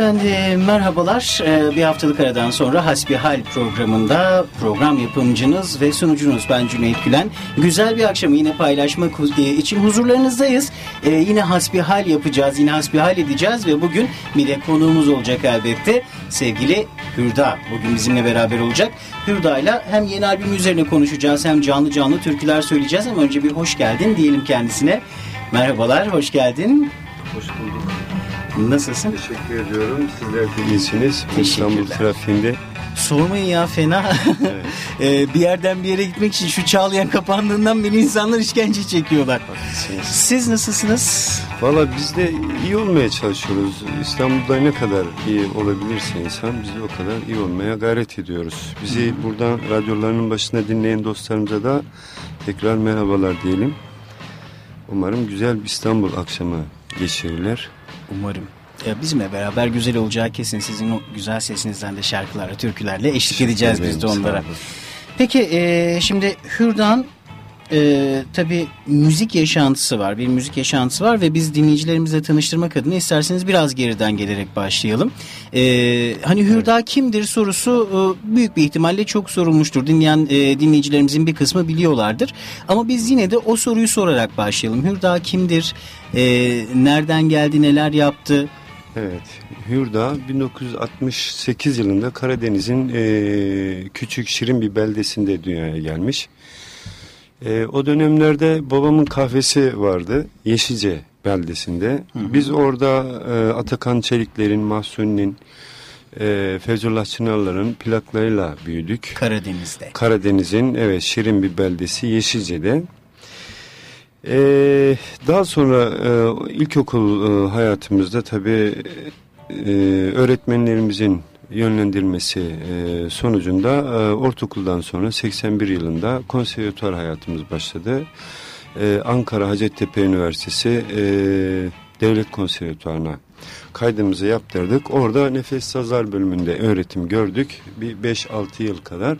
Efendim merhabalar. Ee, bir haftalık aradan sonra Hasbihal programında program yapımcınız ve sunucunuz ben Cüneyt Gülen. Güzel bir akşamı yine paylaşmak e, için huzurlarınızdayız. Ee, yine Hasbihal yapacağız, yine Hasbihal edeceğiz ve bugün bir de konuğumuz olacak elbette. Sevgili Hürda bugün bizimle beraber olacak. Hürda ile hem yeni albüm üzerine konuşacağız hem canlı canlı türküler söyleyeceğiz ama önce bir hoş geldin diyelim kendisine. Merhabalar, hoş geldin. Hoş bulduk. Nasılsın? Teşekkür ediyorum. Sizler de iyisiniz. İstanbul trafiğinde. Sormayın ya fena. Evet. ee, bir yerden bir yere gitmek için şu Çağlayan kapandığından beri insanlar işkence çekiyorlar. Haklısınız. Siz nasılsınız? Valla biz de iyi olmaya çalışıyoruz. İstanbul'da ne kadar iyi olabilirse insan biz de o kadar iyi olmaya gayret ediyoruz. Bizi hmm. buradan radyolarının başında dinleyen dostlarımıza da tekrar merhabalar diyelim. Umarım güzel bir İstanbul akşamı geçirirler. Umarım. Ya bizimle beraber güzel olacağı kesin. Sizin o güzel sesinizden de şarkılarla, türkülerle eşlik edeceğiz biz de onlara. Peki e, şimdi Hürdan e, tabii müzik yaşantısı var. Bir müzik yaşantısı var ve biz dinleyicilerimizle tanıştırmak adına isterseniz biraz geriden gelerek başlayalım. E, hani Hürda evet. kimdir sorusu e, büyük bir ihtimalle çok sorulmuştur. Dinleyen e, dinleyicilerimizin bir kısmı biliyorlardır. Ama biz yine de o soruyu sorarak başlayalım. Hürda kimdir? E, nereden geldi? Neler yaptı? Evet, Hürda 1968 yılında Karadeniz'in e, küçük şirin bir beldesinde dünyaya gelmiş. E, o dönemlerde babamın kahvesi vardı Yeşilce beldesinde. Hı hı. Biz orada e, Atakan Çelikler'in, Mahsuni'nin, e, Feyzullah Çınarlar'ın plaklarıyla büyüdük. Karadeniz'de. Karadeniz'in evet şirin bir beldesi Yeşilce'de. Ee, daha sonra e, ilkokul e, hayatımızda tabii e, öğretmenlerimizin yönlendirmesi e, sonucunda e, ortaokuldan sonra 81 yılında konservatuar hayatımız başladı. E, Ankara Hacettepe Üniversitesi e, Devlet Konservatuarına kaydımızı yaptırdık. Orada nefes sazlar bölümünde öğretim gördük. Bir 5-6 yıl kadar.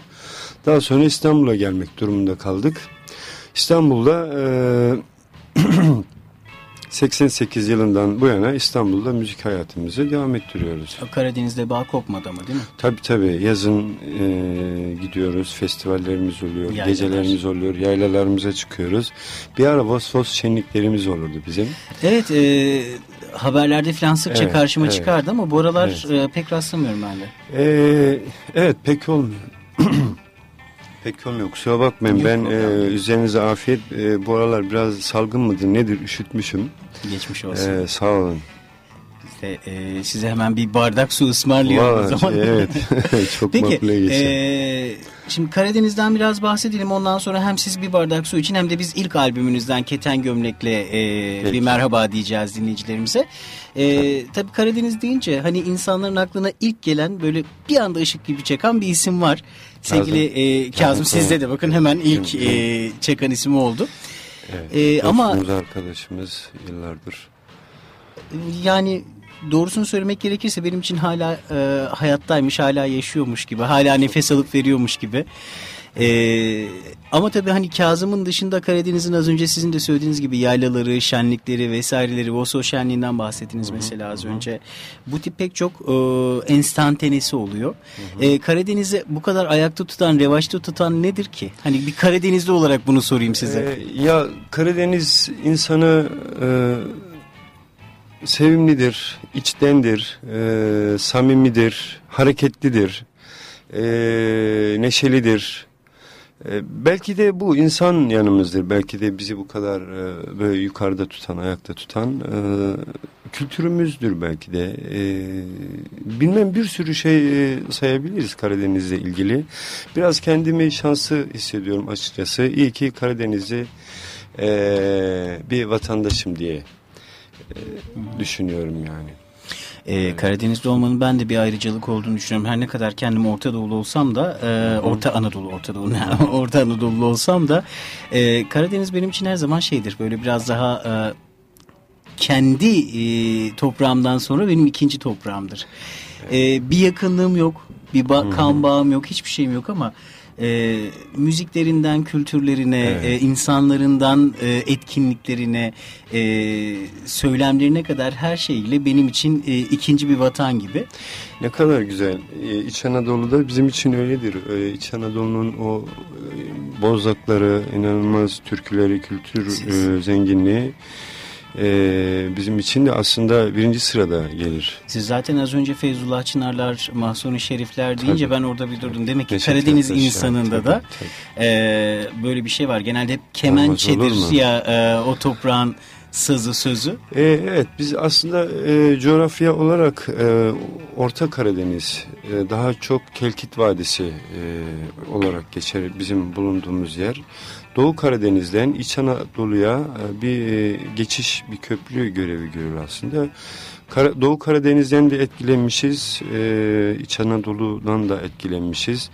Daha sonra İstanbul'a gelmek durumunda kaldık. İstanbul'da e, 88 yılından bu yana İstanbul'da müzik hayatımızı devam ettiriyoruz. Karadeniz'de bağ kopmadı ama değil mi? Tabii tabii. Yazın e, gidiyoruz, festivallerimiz oluyor, Yaylalar. gecelerimiz oluyor, yaylalarımıza çıkıyoruz. Bir ara Vosvos şenliklerimiz olurdu bizim. Evet, e, haberlerde falan sıkça evet, karşıma evet. çıkardı ama bu aralar evet. e, pek rastlamıyorum ben de. E, evet, pek olmuyor. Pek olmuyor kusura bakmayın Yok, ben e, üzerinize afiyet e, bu aralar biraz salgın mıdır nedir üşütmüşüm. Geçmiş olsun. E, sağ olun. İşte, e, size hemen bir bardak su ısmarlıyorum o zaman. Evet çok Peki, makbule geçer. E, şimdi Karadeniz'den biraz bahsedelim ondan sonra hem siz bir bardak su için hem de biz ilk albümünüzden Keten Gömlek'le e, bir merhaba diyeceğiz dinleyicilerimize. E, tabii Karadeniz deyince hani insanların aklına ilk gelen böyle bir anda ışık gibi çakan bir isim var. Sevgili e, Kazım sizde de bakın hemen ilk e, çakan ismi oldu. Evet, e, ama arkadaşımız yıllardır. Yani doğrusunu söylemek gerekirse benim için hala e, hayattaymış, hala yaşıyormuş gibi, hala nefes alıp veriyormuş gibi. Ee, ama tabii hani Kazım'ın dışında Karadeniz'in az önce sizin de söylediğiniz gibi yaylaları, şenlikleri vesaireleri, Voso şenliğinden bahsettiniz hı hı, mesela az hı. önce. Bu tip pek çok e, enstantanesi oluyor. Hı E, Karadeniz'i bu kadar ayakta tutan, revaçta tutan nedir ki? Hani bir Karadenizli olarak bunu sorayım size. Ee, ya Karadeniz insanı... E, sevimlidir, içtendir, e, samimidir, hareketlidir, e, neşelidir, E, belki de bu insan yanımızdır. Belki de bizi bu kadar e, böyle yukarıda tutan, ayakta tutan e, kültürümüzdür belki de. E, bilmem bir sürü şey sayabiliriz Karadeniz'le ilgili. Biraz kendimi şanslı hissediyorum açıkçası. İyi ki Karadeniz'i bir vatandaşım diye düşünüyorum yani. Ee, Karadeniz'de olmanın ben de bir ayrıcalık olduğunu düşünüyorum. Her ne kadar kendim Orta Doğulu olsam da, e, Orta Anadolu, Orta Doğu, Orta Anadolu olsam da e, Karadeniz benim için her zaman şeydir. Böyle biraz daha e, kendi e, toprağımdan sonra benim ikinci toprağımdır. E, bir yakınlığım yok, bir ba kan bağım yok, hiçbir şeyim yok ama e, müziklerinden kültürlerine, evet. e, insanlarından e, etkinliklerine, e, söylemlerine kadar her şeyle benim için e, ikinci bir vatan gibi. Ne kadar güzel. E, İç Anadolu'da bizim için öyledir. E, İç Anadolu'nun o e, bozlakları, inanılmaz türküleri, kültür e, zenginliği e, bizim için de aslında birinci sırada gelir. Siz zaten az önce Feyzullah Çınarlar, Mahsuni Şerifler deyince tabii. ben orada bir durdum. Demek ki Neşet Karadeniz insanında tabii, da tabii. E, böyle bir şey var. Genelde hep kemençedir ya e, o toprağın sızı sözü. E, evet biz aslında e, coğrafya olarak e, Orta Karadeniz e, daha çok Kelkit Vadisi e, olarak geçer bizim bulunduğumuz yer. Doğu Karadeniz'den İç Anadolu'ya e, bir e, geçiş, bir köprü görevi görür aslında. Doğu Karadeniz'den de etkilenmişiz, e, İç Anadolu'dan da etkilenmişiz.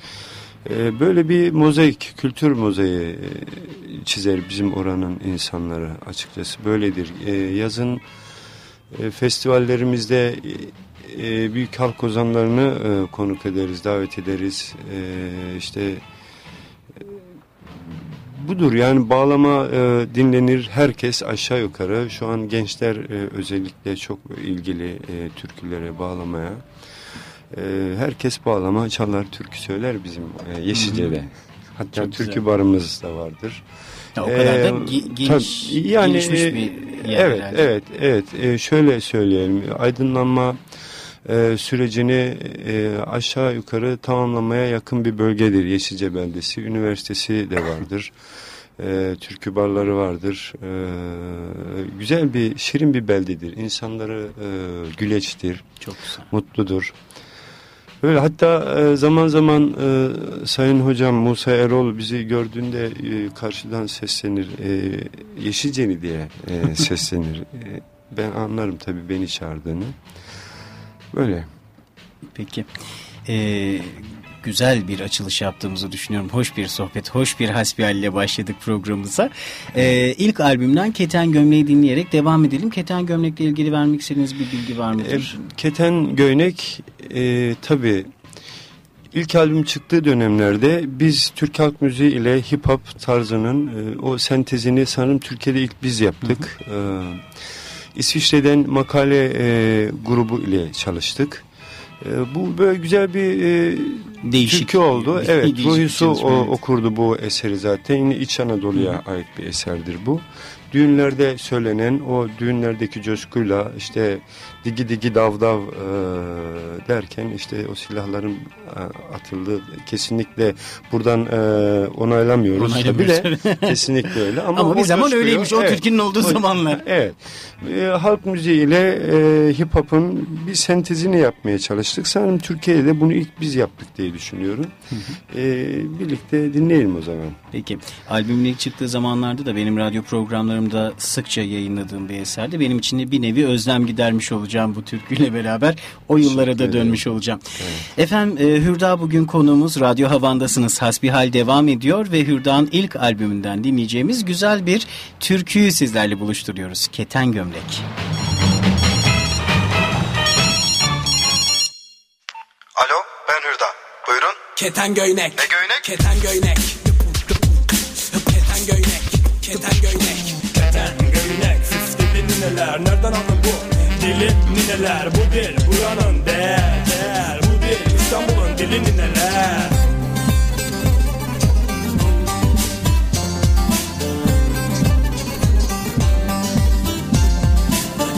Böyle bir mozaik, kültür mozaiği çizer bizim oranın insanları açıkçası böyledir. Yazın festivallerimizde büyük halk ozanlarını konuk ederiz, davet ederiz. İşte budur yani bağlama e, dinlenir herkes aşağı yukarı şu an gençler e, özellikle çok ilgili e, türkülere bağlamaya e, herkes bağlama çalar türkü söyler bizim e, Yeşilce'de hatta çok türkü güzel. barımız da vardır. Ya, o kadar da e, geniş, yani, gelişmiş e, bir yer. Evet, yani. evet, evet. E, şöyle söyleyelim. Aydınlanma e, sürecini e, aşağı yukarı tamamlamaya yakın bir bölgedir Yeşilce beldesi. Üniversitesi de vardır. E, türkü barları vardır. E, güzel bir, şirin bir beldedir. İnsanları e, güleçtir. Çok güzel. Mutludur. Böyle hatta e, zaman zaman e, Sayın Hocam Musa Erol bizi gördüğünde e, karşıdan seslenir. E, Yeşilceni diye e, seslenir. e, ben anlarım tabii beni çağırdığını. Böyle. Peki. Ee, güzel bir açılış yaptığımızı düşünüyorum. Hoş bir sohbet, hoş bir hasbihal ile başladık programımıza. Ee, ilk albümden Keten Gömleği dinleyerek devam edelim. Keten Gömlek'le ilgili vermek istediğiniz bir bilgi var mıdır? E, Keten Gömlek e, tabii ilk albüm çıktığı dönemlerde biz Türk halk müziği ile hip hop tarzının e, o sentezini sanırım Türkiye'de ilk biz yaptık. Hı hı. E, İsviçre'den makale e, grubu ile çalıştık. E, bu böyle güzel bir e, Değişik. türkü oldu. Bir, evet, Ruhi Su okurdu bu eseri zaten. Yine İç Anadolu'ya ait bir eserdir bu düğünlerde söylenen o düğünlerdeki coşkuyla işte digi digi dav dav e, derken işte o silahların e, atıldığı kesinlikle buradan e, onaylamıyoruz. Tabii de kesinlikle öyle. Ama, Ama bir zaman coşkuyu, öyleymiş o evet, Türkiye'nin olduğu o, zamanlar. Evet. E, halk müziği ile e, hip hop'un bir sentezini yapmaya çalıştık. Sanırım Türkiye'de bunu ilk biz yaptık diye düşünüyorum. E, birlikte dinleyelim o zaman. Peki. Albümün ilk çıktığı zamanlarda da benim radyo programlarım programda sıkça yayınladığım bir eserdi. Benim için de bir nevi özlem gidermiş olacağım bu türküyle beraber. O yıllara da dönmüş olacağım. Evet. Efendim e, Hürda bugün konuğumuz Radyo Havan'dasınız. Hasbihal devam ediyor ve Hürda'nın ilk albümünden dinleyeceğimiz güzel bir türküyü sizlerle buluşturuyoruz. Keten Gömlek. Alo ben Hürda. Buyurun. Keten Göynek. Ne Göynek? Keten Göynek. Keten Göynek. Keten Göynek nineler Nereden aldın bu? Dili nineler Bu dil buranın değer değer. Bu dil İstanbul'un dili nineler.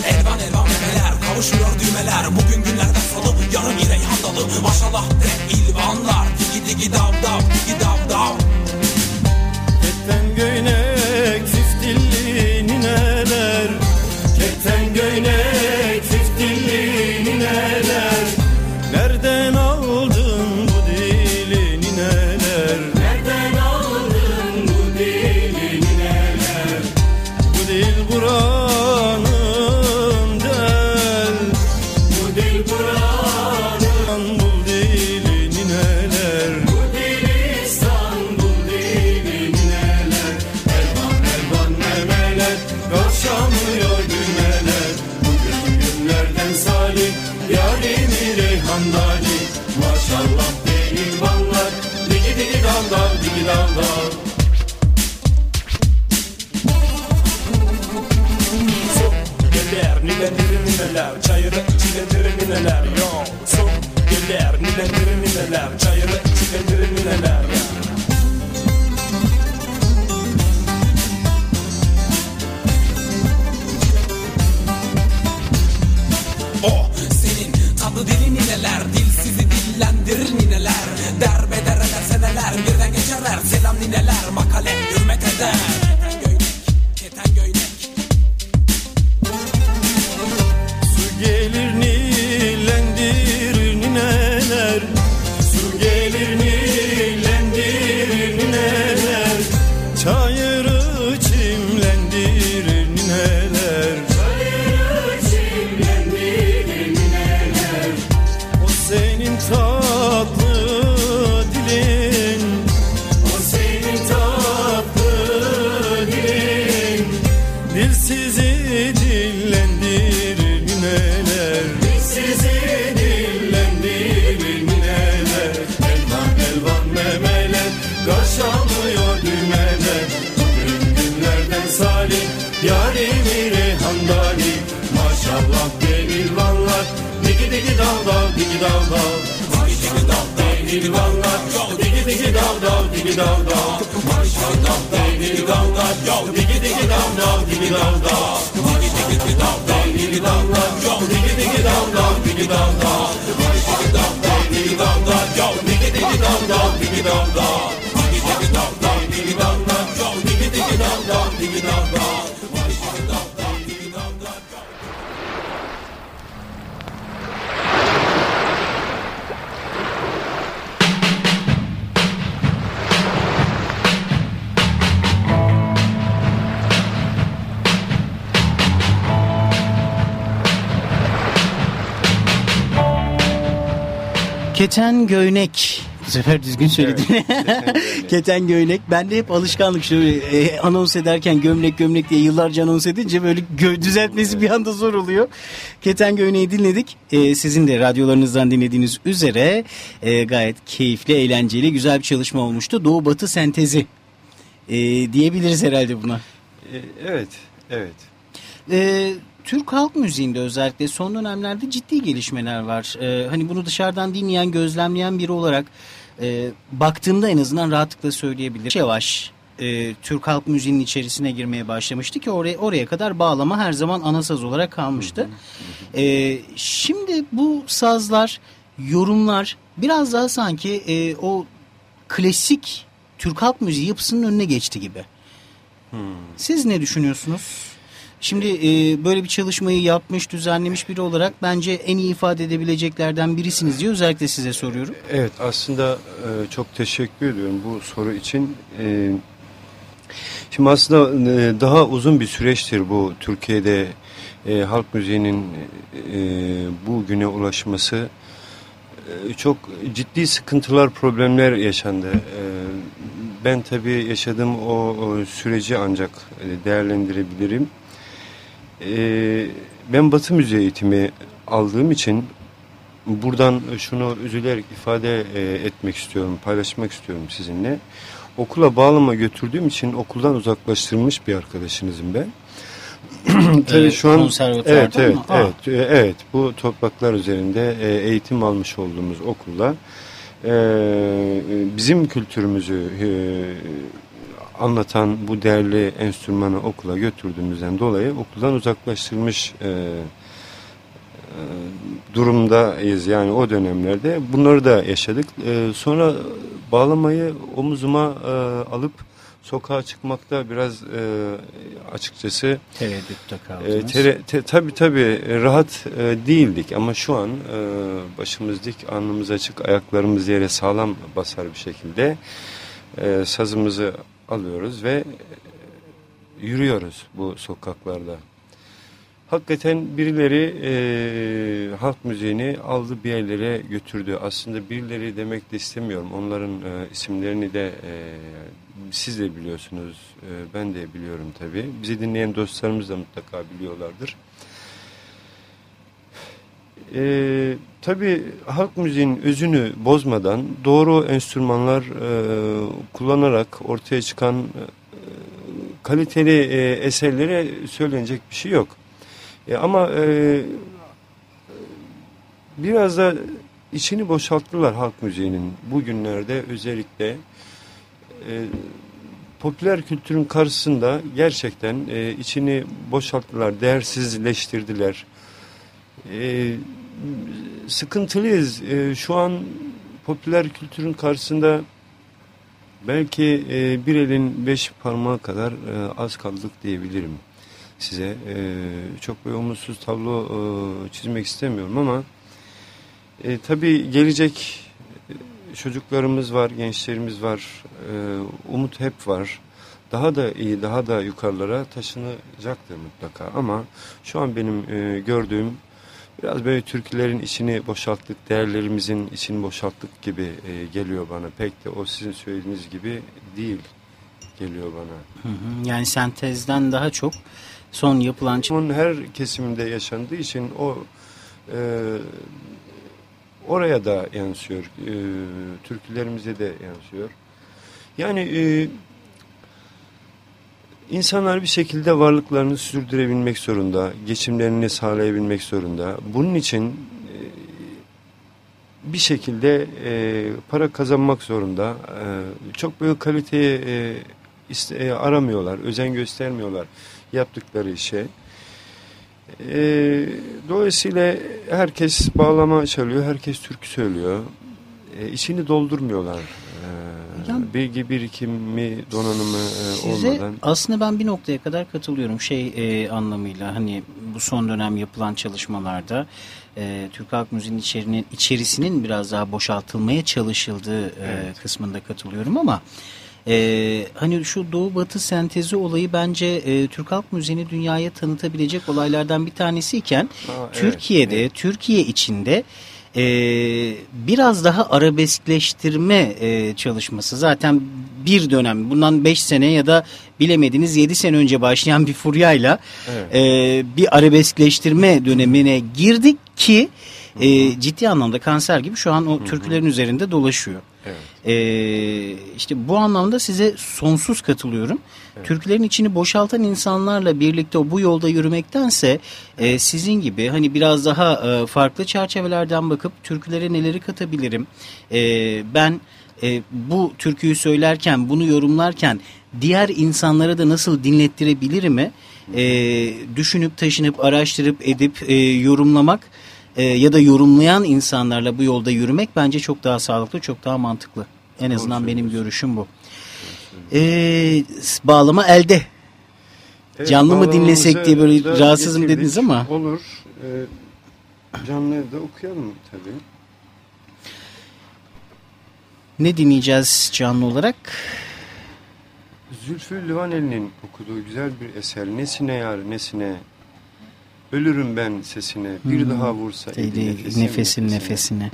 Elvan elvan memeler kavuşmuyor düğmeler. Bugün günlerden salı yarın yine yandalı Maşallah de ilvanlar. Digi digi dav dav digi dav dav. Göynek Keten göynek dilin nineler Dil sizi dillendirir nineler Derbeder eder seneler Birden geçerler. Selam nineler Makale hürmet eder digi dal dal Digi digi dal dal digi vanlar Digi digi dal dal digi dal dal Maşallah demir vanlar Digi digi dal dal digi dal dal Digi digi dal dal digi dal dal Digi digi dal dal digi dal dal Digi dal dal digi dal dal Digi digi dal dal digi dal dal Digi digi dal dal digi dal dal Digi digi dal dal digi dal dal Keten Göynek. Bu sefer düzgün söyledim. Keten Göynek. Ben de hep alışkanlık şöyle e, anons ederken gömlek gömlek diye yıllarca anons edince böyle gö- düzeltmesi bir anda zor oluyor. Keten Göynek'i dinledik. E, sizin de radyolarınızdan dinlediğiniz üzere e, gayet keyifli, eğlenceli, güzel bir çalışma olmuştu. Doğu Batı sentezi e, diyebiliriz herhalde buna. E, evet, evet. Ee, Türk halk müziğinde özellikle son dönemlerde ciddi gelişmeler var. Ee, hani bunu dışarıdan dinleyen, gözlemleyen biri olarak e, baktığımda en azından rahatlıkla söyleyebilirim. Yavaş e, Türk halk müziğinin içerisine girmeye başlamıştı ki oraya oraya kadar bağlama her zaman ana saz olarak kalmıştı. Ee, şimdi bu sazlar, yorumlar biraz daha sanki e, o klasik Türk halk müziği yapısının önüne geçti gibi. Siz ne düşünüyorsunuz? Şimdi e, böyle bir çalışmayı yapmış, düzenlemiş biri olarak bence en iyi ifade edebileceklerden birisiniz diye özellikle size soruyorum. Evet aslında e, çok teşekkür ediyorum bu soru için. E, şimdi aslında e, daha uzun bir süreçtir bu Türkiye'de e, halk müziğinin e, bu güne ulaşması. E, çok ciddi sıkıntılar, problemler yaşandı. E, ben tabii yaşadığım o, o süreci ancak e, değerlendirebilirim. E, ben Batı müziği eğitimi aldığım için buradan şunu üzülerek ifade e, etmek istiyorum, paylaşmak istiyorum sizinle. Okula bağlama götürdüğüm için okuldan uzaklaştırılmış bir arkadaşınızım ben. Tabii Ee, şu an evet evet mı? Evet e, evet bu topraklar üzerinde e, eğitim almış olduğumuz okulda e, bizim kültürümüzü e, anlatan bu değerli enstrümanı okula götürdüğümüzden dolayı okuldan uzaklaştırılmış e, e, durumdayız yani o dönemlerde bunları da yaşadık. E, sonra bağlamayı omuzuma e, alıp sokağa çıkmakta biraz e, açıkçası Tereddütte e, kaldınız. tere, te, tabii tabii e, rahat e, değildik ama şu an e, başımız dik, alnımız açık, ayaklarımız yere sağlam basar bir şekilde e, sazımızı alıyoruz ve e, yürüyoruz bu sokaklarda. Hakikaten birileri e, halk müziğini aldı bir yerlere götürdü. Aslında birileri demek de istemiyorum. Onların e, isimlerini de e, siz de biliyorsunuz. E, ben de biliyorum tabii. Bizi dinleyen dostlarımız da mutlaka biliyorlardır. E, tabii halk müziğin özünü bozmadan doğru enstrümanlar e, kullanarak ortaya çıkan e, kaliteli e, eserlere söylenecek bir şey yok. E, ama e, biraz da içini boşalttılar halk müziğinin bugünlerde özellikle e, popüler kültürün karşısında gerçekten e, içini boşalttılar, değersizleştirdiler. E, sıkıntılıyız. E, şu an popüler kültürün karşısında belki e, bir elin beş parmağı kadar e, az kaldık diyebilirim size. E, çok bir umutsuz tablo e, çizmek istemiyorum ama e, tabii gelecek e, çocuklarımız var, gençlerimiz var, e, umut hep var. Daha da iyi, daha da yukarılara taşınacaktır mutlaka. Ama şu an benim e, gördüğüm biraz böyle türkülerin içini boşalttık, değerlerimizin içini boşalttık gibi e, geliyor bana. Pek de o sizin söylediğiniz gibi değil geliyor bana. Hı hı. Yani sentezden daha çok son yapılan Bunun her kesiminde yaşandığı için o e, oraya da yansıyor. E, türkülerimize de yansıyor. Yani e, insanlar bir şekilde varlıklarını sürdürebilmek zorunda. Geçimlerini sağlayabilmek zorunda. Bunun için e, bir şekilde e, para kazanmak zorunda. E, çok böyle kaliteyi aramıyorlar, özen göstermiyorlar yaptıkları işe. Dolayısıyla herkes bağlama çalıyor, herkes türkü söylüyor. E, doldurmuyorlar. E, Yani- bilgi birikimi, donanımı e, Size olmadan. aslında ben bir noktaya kadar katılıyorum şey e, anlamıyla hani bu son dönem yapılan çalışmalarda e, Türk halk müziğinin içerinin, içerisinin biraz daha boşaltılmaya çalışıldığı e, kısmında katılıyorum ama e, hani şu doğu batı sentezi olayı bence e, Türk halk müziğini dünyaya tanıtabilecek olaylardan bir tanesiyken Aa, evet, Türkiye'de Türkiye içinde e, biraz daha arabeskleştirme e, çalışması zaten bir dönem bundan 5 sene ya da bilemediniz 7 sene önce başlayan bir furyayla Evet. e, bir arabeskleştirme dönemine girdik ki e, ciddi anlamda kanser gibi şu an o türkülerin üzerinde dolaşıyor. Evet. Ee, işte bu anlamda size sonsuz katılıyorum. Türkülerin içini boşaltan insanlarla birlikte bu yolda yürümektense e, sizin gibi hani biraz daha e, farklı çerçevelerden bakıp türkülere neleri katabilirim? E, ben e, bu türküyü söylerken bunu yorumlarken diğer insanlara da nasıl dinlettirebilirim e, düşünüp taşınıp araştırıp edip e, yorumlamak e, ya da yorumlayan insanlarla bu yolda yürümek bence çok daha sağlıklı, çok daha mantıklı. En azından benim görüşüm bu. E, bağlama elde. Evet, Canlı mı dinlesek diye böyle da rahatsızım getirdik. dediniz ama. Olur. Ee, canlı evde okuyalım tabii. Ne dinleyeceğiz canlı olarak? Zülfü Livaneli'nin okuduğu güzel bir eser. Nesine yar nesine. Ölürüm ben sesine. Bir Hmm. daha vursa eli Nefesin nefesim, nefesin nefesine.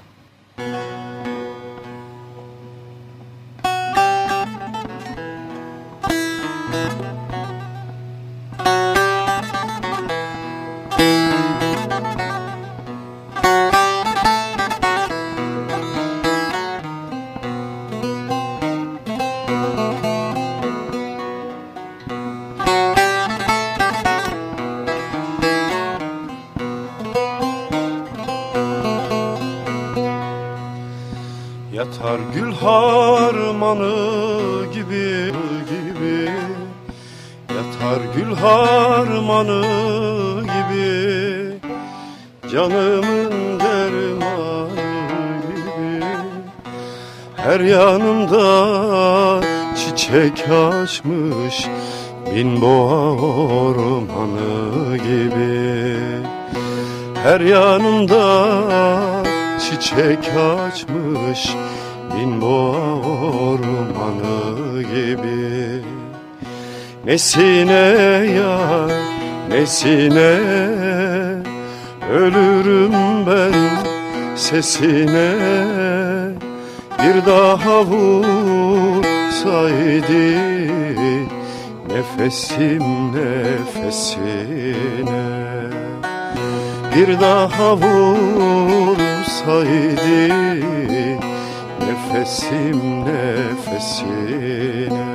Bin boğa ormanı gibi. Her yanında çiçek açmış Bin boğa ormanı gibi. Nesine ya nesine Ölürüm ben sesine. Bir daha vursaydı Nefesim nefesine. Bir daha vursaydı Nefesim nefesine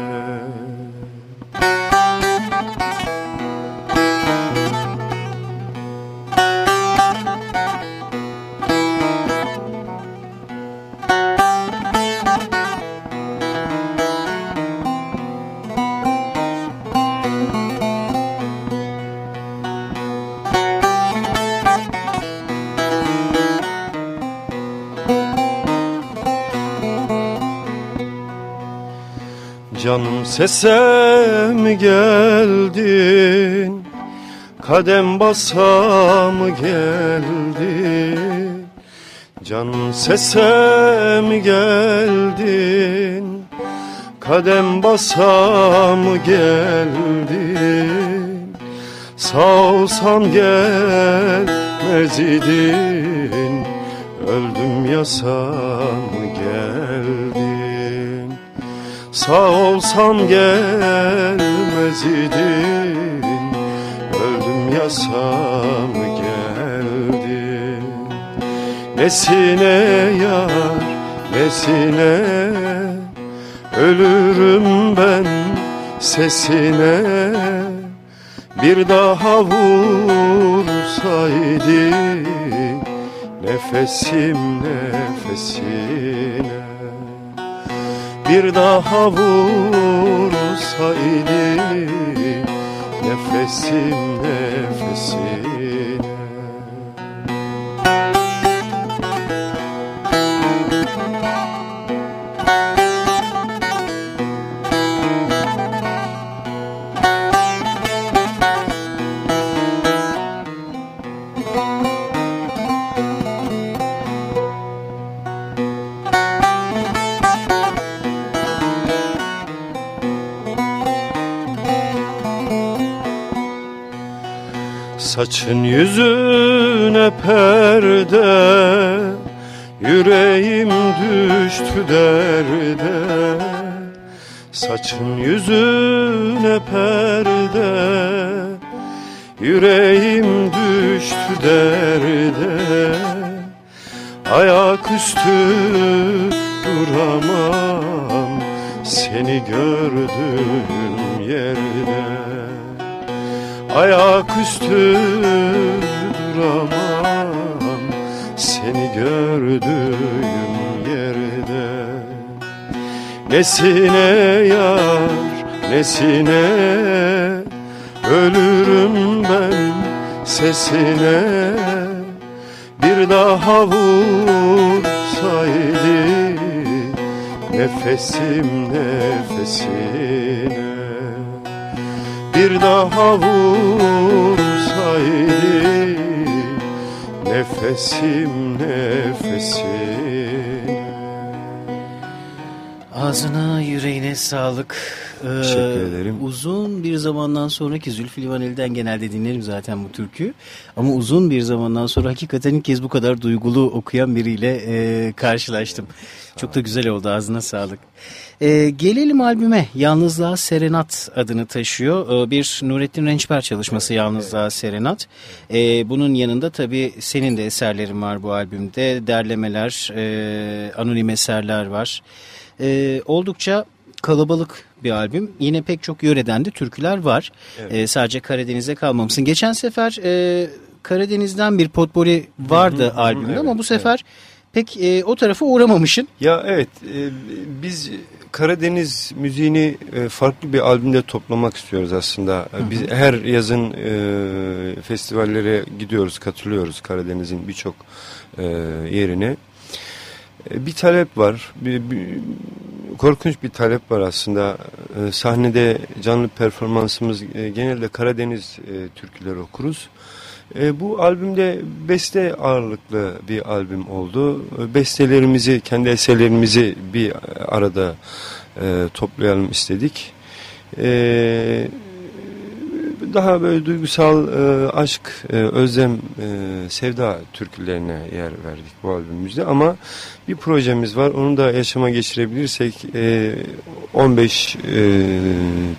sese mi geldin Kadem basa mı geldin. Canım sese mi geldin Kadem basa mı geldin. Sağ olsam gelmez idin Öldüm yasa Sağ olsam gelmez idin. Öldüm yasam geldin Nesine yar nesine? Ölürüm ben sesine. Bir daha vursaydı Nefesim nefesine bir daha vursaydı nefesim nefesine Saçın yüzüne perde Yüreğim düştü derde. Saçın yüzüne perde Yüreğim düştü derde. Ayaküstü duramam Seni gördüğüm yerde Ayaküstü duramam. Seni gördüğüm yerde. Nesine yar nesine Ölürüm ben sesine. Bir daha vursaydı Nefesim nefesine bir daha vursaydı nefesim nefesine Ağzına yüreğine sağlık. Ee, Teşekkür ederim. Uzun bir zamandan sonraki Zülfü Livaneli'den genelde dinlerim zaten bu türkü. Ama uzun bir zamandan sonra hakikaten ilk kez bu kadar duygulu okuyan biriyle e, karşılaştım. Çok da güzel oldu ağzına sağlık. E, gelelim albüme. Yalnızlığa Serenat adını taşıyor. E, bir Nurettin Rençper çalışması Yalnızlığa Serenat. E, bunun yanında tabii senin de eserlerin var bu albümde. Derlemeler, e, anonim eserler var. E, oldukça kalabalık bir albüm. Yine pek çok yöreden de türküler var. E, sadece Karadeniz'e kalmamışsın. Geçen sefer e, Karadeniz'den bir potpori vardı albümde evet, ama bu sefer pek e, o tarafa uğramamışsın. Ya evet e, biz Karadeniz müziğini e, farklı bir albümde toplamak istiyoruz aslında. Biz her yazın e, festivallere gidiyoruz, katılıyoruz Karadeniz'in birçok e, yerine. E, bir talep var. Bir, bir- korkunç bir talep var aslında. E, sahnede canlı performansımız e, genelde Karadeniz e, türküleri okuruz. E, bu albümde beste ağırlıklı bir albüm oldu. E, bestelerimizi, kendi eserlerimizi bir arada e, toplayalım istedik. E, daha böyle duygusal e, aşk, e, özlem, e, sevda türkülerine yer verdik bu albümümüzde. Ama bir projemiz var. Onu da yaşama geçirebilirsek e, 15 e,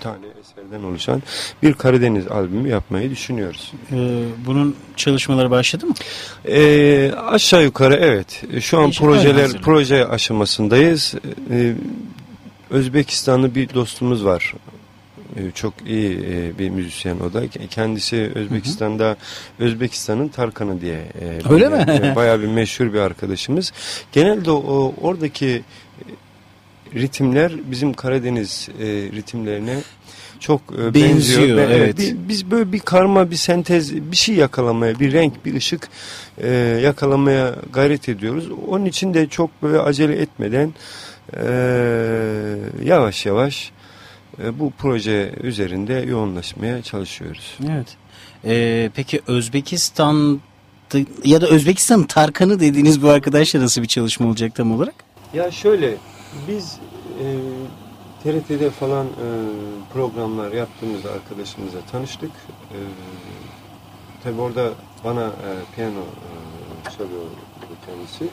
tane eserden oluşan bir Karadeniz albümü yapmayı düşünüyoruz. Ee, bunun çalışmaları başladı mı? E, aşağı yukarı evet. Şu an İnşallah projeler proje aşamasındayız. E, Özbekistanlı bir dostumuz var. E, Çok iyi e, bir müzisyen o da. Kendisi Özbekistan'da Özbekistan'ın Tarkan'ı diye. e, Öyle mi? Bayağı bir meşhur bir arkadaşımız. Genelde o oradaki ritimler bizim Karadeniz ritimlerine çok benziyor. Benziyor, Ve, evet. bir- biz böyle bir karma, bir sentez, bir şey yakalamaya, bir renk, bir ışık e, yakalamaya gayret ediyoruz. Onun için de çok böyle acele etmeden e, yavaş yavaş bu proje üzerinde yoğunlaşmaya çalışıyoruz. Evet. Ee, peki Özbekistan ya da Özbekistan'ın Tarkan'ı dediğiniz bu arkadaşla nasıl bir çalışma olacak tam olarak? Ya şöyle biz e, TRT'de falan e, programlar yaptığımızda arkadaşımızla tanıştık. E, tabi orada bana e, piyano e, çalıyor kendisi.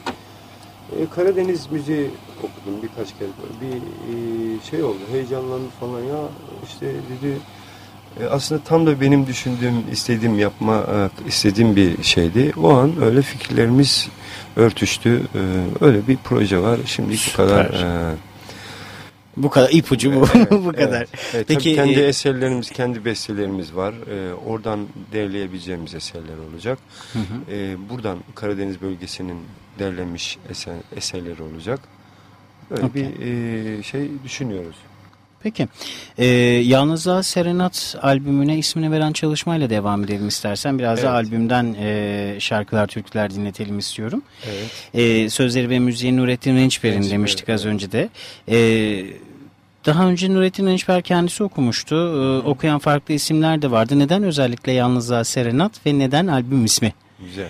E, Karadeniz müziği okudum birkaç kere. Bir e, şey oldu heyecanlandı falan ya işte dedi e, aslında tam da benim düşündüğüm, istediğim yapma e, istediğim bir şeydi. O an öyle fikirlerimiz örtüştü. E, öyle bir proje var. Şimdi bu Süper. kadar. e, Bu kadar ipucu bu evet, bu kadar. evet. Evet, Peki tabii kendi e, eserlerimiz, kendi bestelerimiz var. E, oradan derleyebileceğimiz eserler olacak. hı hı. E, buradan Karadeniz bölgesinin derlenmiş eser, eserleri olacak. Böyle Okey. bir e, şey düşünüyoruz. Peki. Ee, Yalnızlığa Serenat albümüne ismini veren çalışmayla devam edelim istersen. Biraz da Evet. albümden e, şarkılar, türküler dinletelim istiyorum. Evet. Ee, sözleri ve müziği Nurettin Rençber'in Rençber, demiştik az önce de. Ee, daha önce Nurettin Rençber kendisi okumuştu. Ee, okuyan farklı isimler de vardı. Neden özellikle Yalnızlığa Serenat ve neden albüm ismi? Güzel.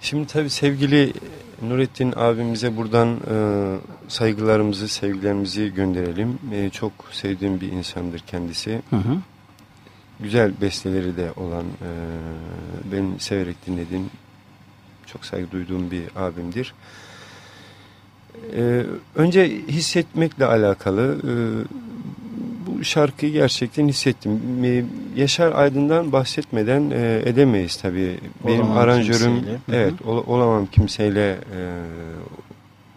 Şimdi tabii sevgili Nurettin abimize buradan e, saygılarımızı, sevgilerimizi gönderelim. E, çok sevdiğim bir insandır kendisi. Hı hı. Güzel besteleri de olan, e, benim severek dinlediğim, çok saygı duyduğum bir abimdir. E, önce hissetmekle alakalı e, bu şarkıyı gerçekten hissettim. Yaşar Aydın'dan bahsetmeden e, edemeyiz tabii. Benim Olamam aranjörüm, Kimseyle. Evet ol- olamam kimseyle e,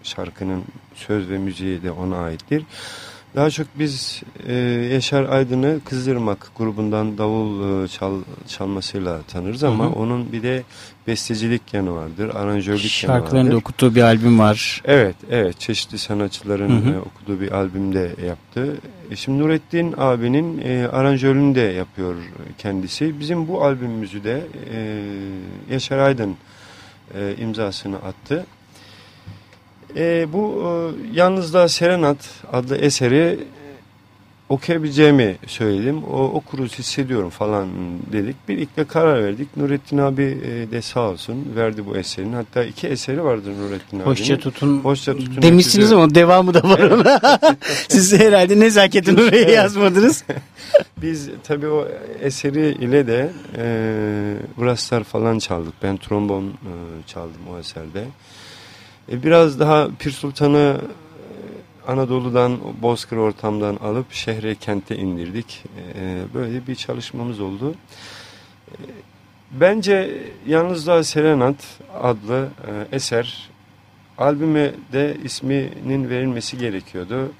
şarkının söz ve müziği de ona aittir. Daha çok biz e, Yaşar Aydın'ı Kızdırmak grubundan davul e, çal, çalmasıyla tanırız ama Hı hı. onun bir de bestecilik yanı vardır, aranjörlük yanı Şarkılarını vardır. da okuttuğu bir albüm var. Evet, evet. Çeşitli sanatçıların Hı hı. e, okuduğu bir albümde yaptı. E, şimdi Nurettin abinin e, aranjörünü de yapıyor kendisi. Bizim bu albümümüzü de e, Yaşar Aydın e, imzasını attı. E, bu e, Yalnızlığa Serenat adlı eseri okuyabileceğimi söyledim. O okuruz hissediyorum falan dedik. Birlikte karar verdik. Nurettin abi e, de sağ olsun verdi bu eserin. Hatta iki eseri vardır Nurettin abinin. Hoşça tutun. Hoşça tutun. Demişsiniz Size- ama devamı da var ona. Siz herhalde nezaketin oraya yazmadınız. Biz tabii o eseri ile de e, brasslar falan çaldık. Ben trombon e, çaldım o eserde. E, biraz daha Pir Sultan'ı e, Anadolu'dan, Bozkır ortamdan alıp şehre, kente indirdik. E, böyle bir çalışmamız oldu. E, bence Yalnızlığa Serenat adlı e, eser albüme de isminin verilmesi gerekiyordu.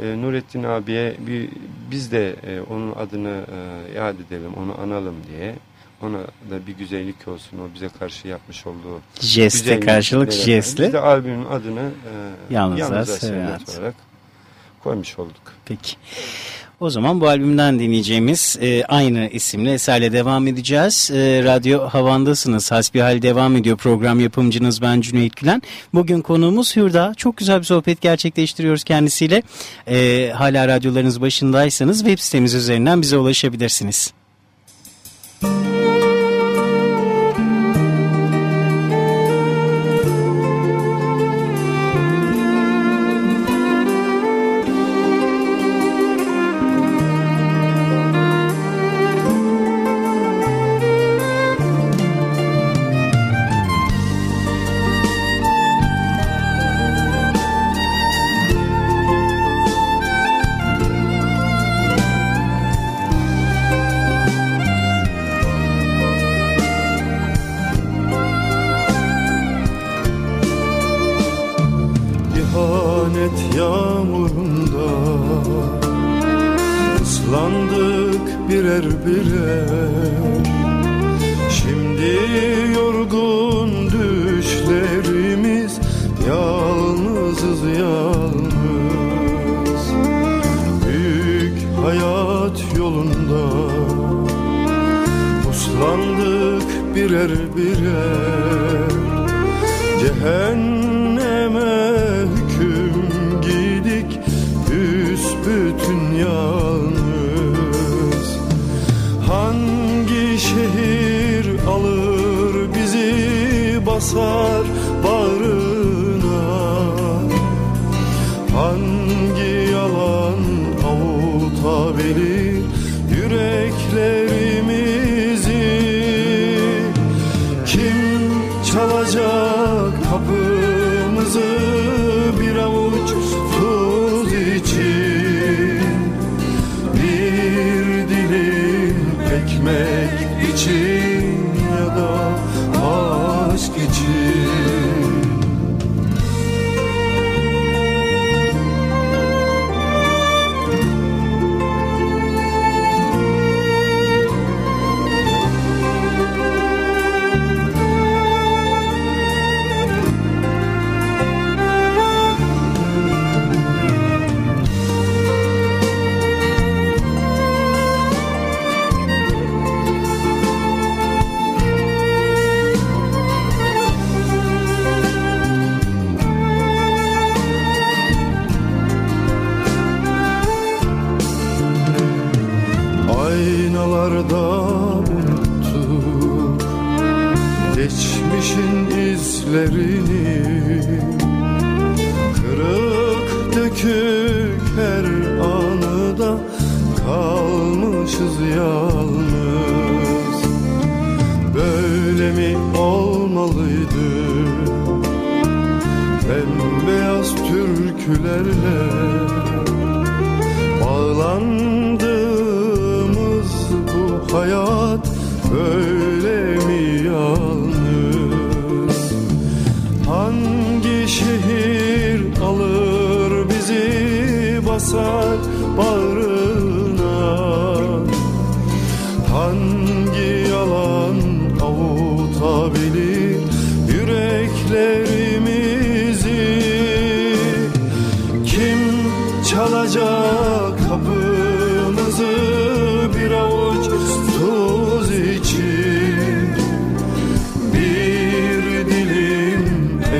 E, Nurettin abiye bir biz de e, onun adını e, yad edelim, onu analım diye. Ona da bir güzellik olsun o bize karşı yapmış olduğu Jeste karşılık jestle. Biz de albümün adını e, Yalnızlar Yalnızlar. Serenat olarak koymuş olduk. Peki. O zaman bu albümden dinleyeceğimiz e, aynı isimli eserle devam edeceğiz. E, Radyo Havan'dasınız. Hasbihal devam ediyor. Program yapımcınız ben Cüneyt Gülen. Bugün konuğumuz Hürda. Çok güzel bir sohbet gerçekleştiriyoruz kendisiyle. E, hala radyolarınız başındaysanız web sitemiz üzerinden bize ulaşabilirsiniz.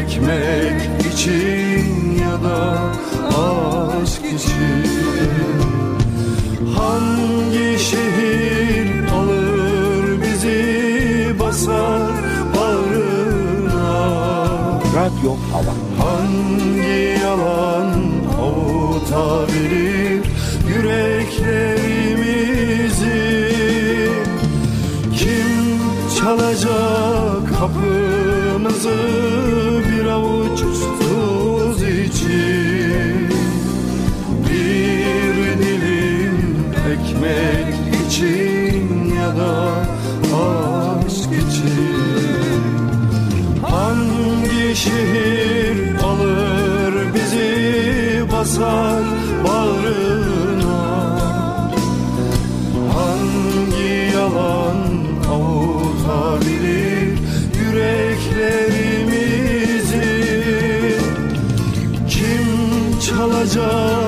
Dilim ekmek için ya da aşk için. Hangi şehir alır bizi basar bağrına? Radyo Hava. Hangi yalan avutabilir yüreklerimizi? Kim çalacak kapımızı şehir alır bizi basar bağrına. Hangi yalan avutabilir yüreklerimizi? Kim çalacak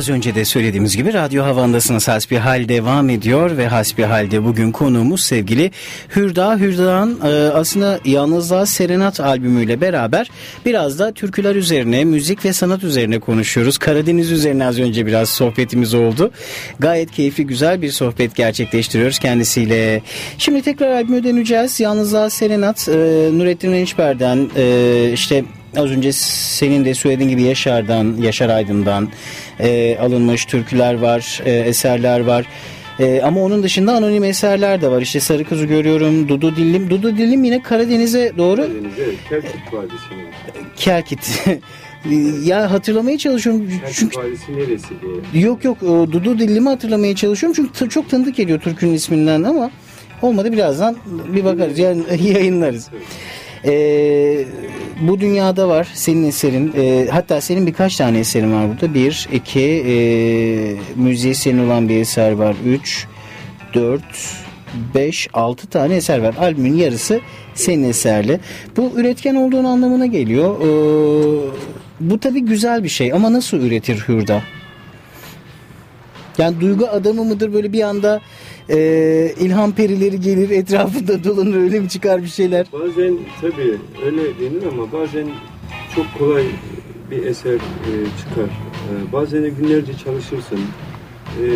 Az önce de söylediğimiz gibi Radyo Havan'dasınız Hasbihal devam ediyor ve Hasbihal'de bugün konuğumuz sevgili Hürda. Hürda'nın e, aslında Yalnızlığa Serenat albümüyle beraber biraz da türküler üzerine, müzik ve sanat üzerine konuşuyoruz. Karadeniz üzerine az önce biraz sohbetimiz oldu. Gayet keyifli, güzel bir sohbet gerçekleştiriyoruz kendisiyle. Şimdi tekrar albüme döneceğiz. Yalnızlığa Serenat, e, Nurettin Rençber'den, e, işte az önce senin de söylediğin gibi Yaşar'dan, Yaşar Aydın'dan e, alınmış türküler var, e, eserler var. E, ama onun dışında anonim eserler de var. İşte Sarı Kızı görüyorum, Dudu Dillim. Dudu Dillim yine Karadeniz'e doğru. Karadeniz'de evet, Kerkük Vadisi'nin. Kerkit. ya hatırlamaya çalışıyorum. Kerkük Çünkü Vadisi neresi diye. yok yok o Dudu Dillim'i hatırlamaya çalışıyorum. Çünkü çok tanıdık geliyor türkünün isminden ama olmadı birazdan bir bakarız. Yani yayınlarız. Ee, bu dünyada var senin eserin. Ee, hatta senin birkaç tane eserin var burada. Bir, iki, e, müziği olan bir eser var. Üç, dört, beş, altı tane eser var. Albümün yarısı senin eserli. Bu üretken olduğun anlamına geliyor. Ee, bu tabii güzel bir şey ama nasıl üretir Hürda? Yani duygu adamı mıdır böyle bir anda e, ilham perileri gelir etrafında dolanır öyle mi çıkar bir şeyler? Bazen tabii öyle denir ama bazen çok kolay bir eser e, çıkar. E, bazen de günlerce çalışırsın. E,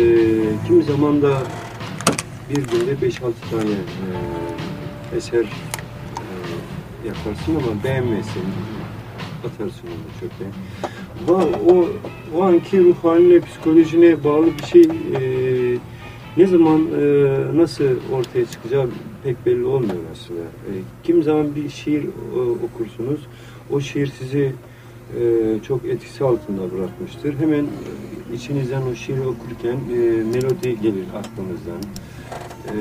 kimi zaman da bir günde 5-6 tane e, eser e, yaparsın ama beğenmezsin. Atarsın onu çöpe. Va- O, o anki ruh haline, psikolojine bağlı bir şey e, ne zaman e, nasıl ortaya çıkacağı pek belli olmuyor aslında. E, kim zaman bir şiir e, okursunuz, o şiir sizi e, çok etkisi altında bırakmıştır. Hemen içinizden o şiiri okurken e, melodi gelir aklınızdan. E,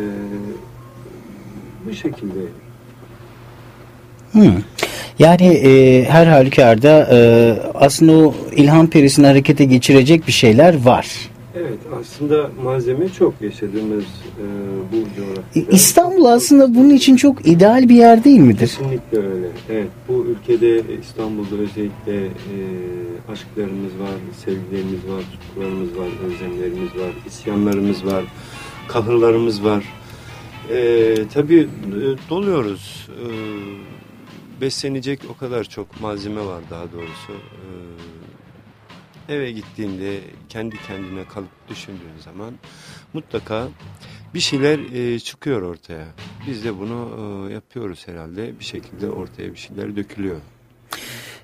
bu şekilde Hmm. Yani e, her halükarda e, aslında o ilham perisini harekete geçirecek bir şeyler var. Evet aslında malzeme çok yaşadığımız e, bu coğrafyada. İstanbul aslında bunun için çok ideal bir yer değil midir? Kesinlikle öyle. Evet bu ülkede İstanbul'da özellikle e, aşklarımız var, sevgilerimiz var, tutkularımız var, özlemlerimiz var, isyanlarımız var, kahırlarımız var. E, tabii e, doluyoruz. E, beslenecek o kadar çok malzeme var daha doğrusu. E, eve gittiğinde kendi kendine kalıp düşündüğün zaman mutlaka bir şeyler e, çıkıyor ortaya. Biz de bunu e, yapıyoruz herhalde. Bir şekilde ortaya bir şeyler dökülüyor.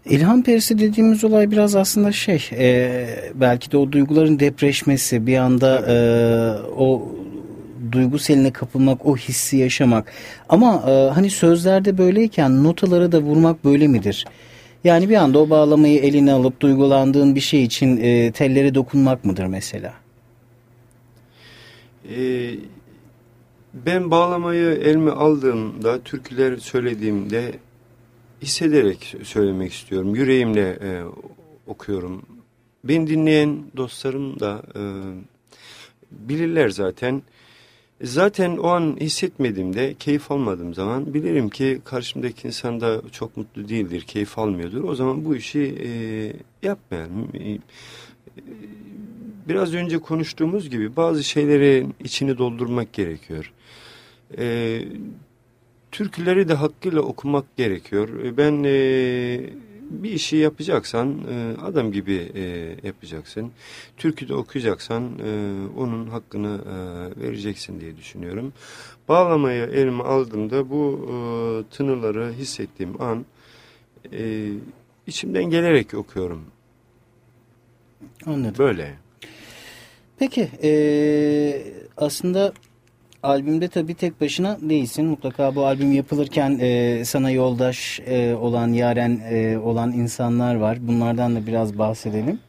İlham perisi dediğimiz olay biraz aslında şey e, belki de o duyguların depreşmesi bir anda e, o duygu seline kapılmak o hissi yaşamak ama e, hani sözlerde böyleyken notalara da vurmak böyle midir? Yani bir anda o bağlamayı eline alıp duygulandığın bir şey için e, tellere dokunmak mıdır mesela? E, ben bağlamayı elime aldığımda, türküler söylediğimde hissederek söylemek istiyorum. Yüreğimle e, okuyorum. Beni dinleyen dostlarım da e, bilirler zaten. Zaten o an hissetmediğimde, keyif almadığım zaman bilirim ki karşımdaki insan da çok mutlu değildir, keyif almıyordur. O zaman bu işi e, yapmayalım. E, biraz önce konuştuğumuz gibi bazı şeylerin içini doldurmak gerekiyor. E, türküleri de hakkıyla okumak gerekiyor. E, Ben e, bir işi yapacaksan e, adam gibi e, yapacaksın. Türkü de okuyacaksan e, onun hakkını e, vereceksin diye düşünüyorum. Bağlamayı elime aldığımda bu e, tınıları hissettiğim an e, içimden gelerek okuyorum. Anladım. Böyle. Peki e, aslında albümde tabii tek başına değilsin. Mutlaka bu albüm yapılırken e, sana yoldaş e, olan, yaren e, olan insanlar var. Bunlardan da biraz bahsedelim.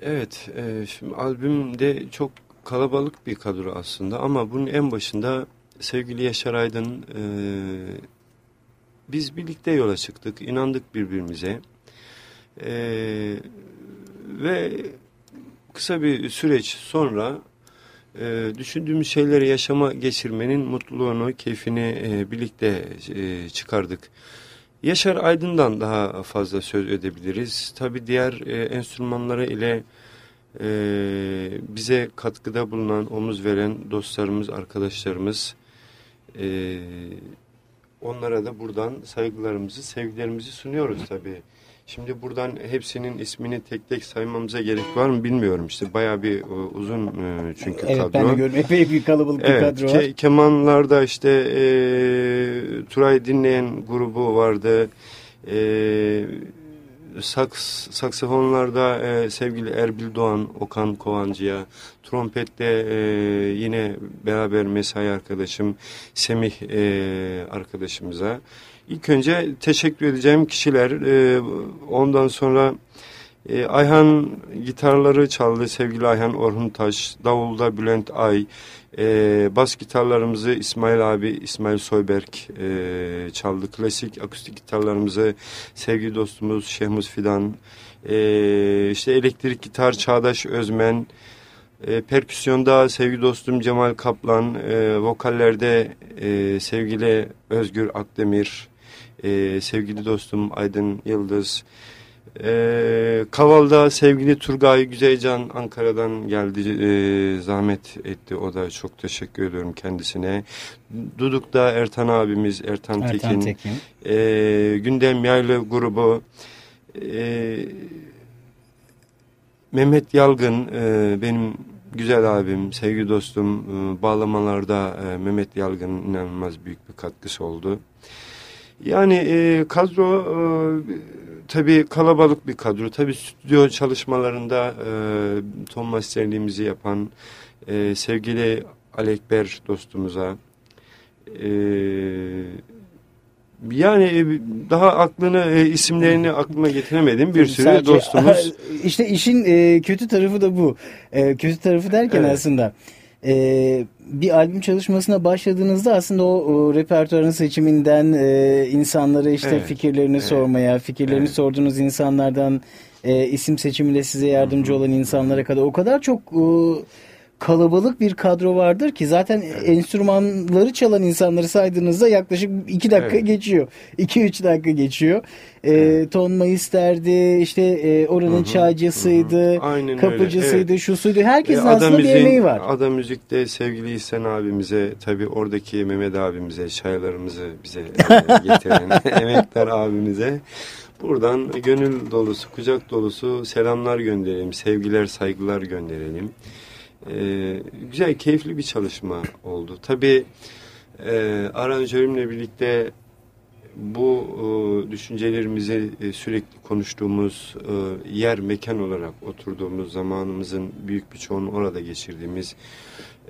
Evet, e, şimdi albümde çok kalabalık bir kadro aslında ama bunun en başında sevgili Yaşar Aydın e, biz birlikte yola çıktık, inandık birbirimize E, ve kısa bir süreç sonra e, düşündüğümüz şeyleri yaşama geçirmenin mutluluğunu, keyfini e, birlikte e, çıkardık. Yaşar Aydın'dan daha fazla söz edebiliriz. Tabii diğer e, enstrümanları ile e, bize katkıda bulunan, omuz veren dostlarımız, arkadaşlarımız e, onlara da buradan saygılarımızı, sevgilerimizi sunuyoruz tabii. Şimdi buradan hepsinin ismini tek tek saymamıza gerek var mı bilmiyorum. İşte bayağı bir e, uzun e, çünkü Evet kadro. ben de gördüm. Epey bir kalabalık bir Evet, kadro var. ke- kemanlarda işte e, Turay dinleyen grubu vardı. E, saks, saksafonlarda e, sevgili Erbil Doğan, Okan Kovancı'ya, trompette e, yine beraber mesai arkadaşım Semih e, arkadaşımıza. İlk önce teşekkür edeceğim kişiler, e, ondan sonra e, Ayhan gitarları çaldı sevgili Ayhan Orhun Taş, davulda Bülent Ay, e, bas gitarlarımızı İsmail abi, İsmail Soyberk çaldı. Klasik akustik gitarlarımızı sevgili dostumuz Şehmuz Fidan, e, işte elektrik gitar Çağdaş Özmen, perküsyonda sevgili dostum Cemal Kaplan, vokallerde sevgili Özgür Akdemir, e, sevgili dostum Aydın Yıldız, ee, Kaval'da sevgili Turgay Güzeycan Ankara'dan geldi e, zahmet etti o da çok teşekkür ediyorum kendisine. Duduk'ta Ertan abimiz Ertan, Ertan Tekin, Tekin. E, Gündem Yaylı grubu e, Mehmet Yalgın e, benim güzel abim sevgili dostum e, bağlamalarda e, Mehmet Yalgın'ın inanılmaz büyük bir katkısı oldu. Yani e, kadro e, tabii kalabalık bir kadro. Tabii stüdyo çalışmalarında e, ton masterliğimizi yapan e, sevgili Alekber dostumuza e, yani e, daha aklını e, isimlerini aklıma getiremedim bir sürü Sadece- dostumuz. İşte işin e, kötü tarafı da bu. E, kötü tarafı derken Evet. aslında e, bir albüm çalışmasına başladığınızda aslında o, o repertuarın seçiminden e, insanlara işte Evet. fikirlerini Evet. sormaya, fikirlerini Evet. sorduğunuz insanlardan e, isim seçiminde size yardımcı olan insanlara kadar o kadar çok e, kalabalık bir kadro vardır ki zaten enstrümanları çalan insanları saydığınızda yaklaşık iki dakika Evet. geçiyor. 2-3 dakika geçiyor. E, Ton Mayıs'terdi, işte e, oranın çaycısıydı, Aynen öyle, kapıcısıydı, evet. şusuydu. Herkesin E, aslında bir Müziğin- emeği var. Ada Müzik'te sevgili İhsan abimize, tabii oradaki Mehmet abimize, çaylarımızı bize e, getiren emektar abimize buradan gönül dolusu, kucak dolusu selamlar gönderelim, sevgiler, saygılar gönderelim. E, güzel, keyifli bir çalışma oldu. Tabii e, aranjörümle birlikte bu e, düşüncelerimizi e, sürekli konuştuğumuz e, yer mekan olarak oturduğumuz zamanımızın büyük bir çoğunu orada geçirdiğimiz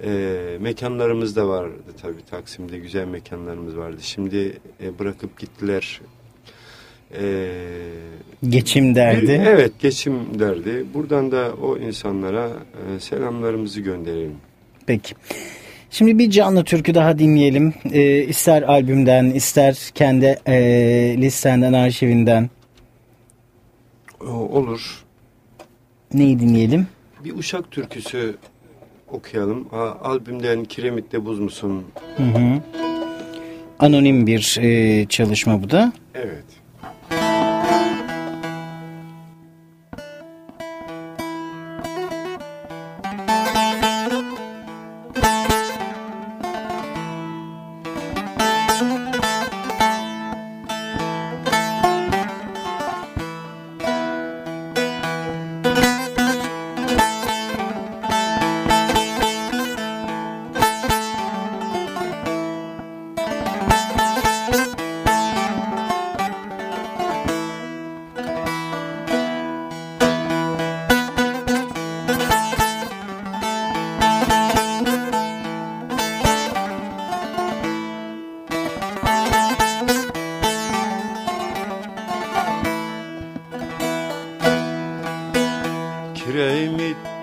e, mekanlarımız da vardı tabii Taksim'de güzel mekanlarımız vardı. Şimdi e, bırakıp gittiler. E, Geçim derdi. bir- evet geçim derdi. Buradan da o insanlara e, selamlarımızı gönderelim. Peki. Şimdi bir canlı türkü daha dinleyelim. E, ister albümden, ister kendi e, listenden, arşivinden. O- olur. Neyi dinleyelim? Bir Uşak türküsü okuyalım. A, albümden Kiremit'te Buz Musun? Hı hı. Anonim bir e, çalışma bu da. Evet.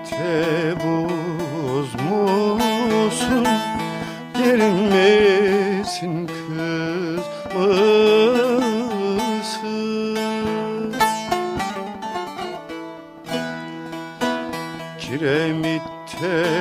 Kiremitte buz musun? Gerilmesin kız mısın? Kiremitte buz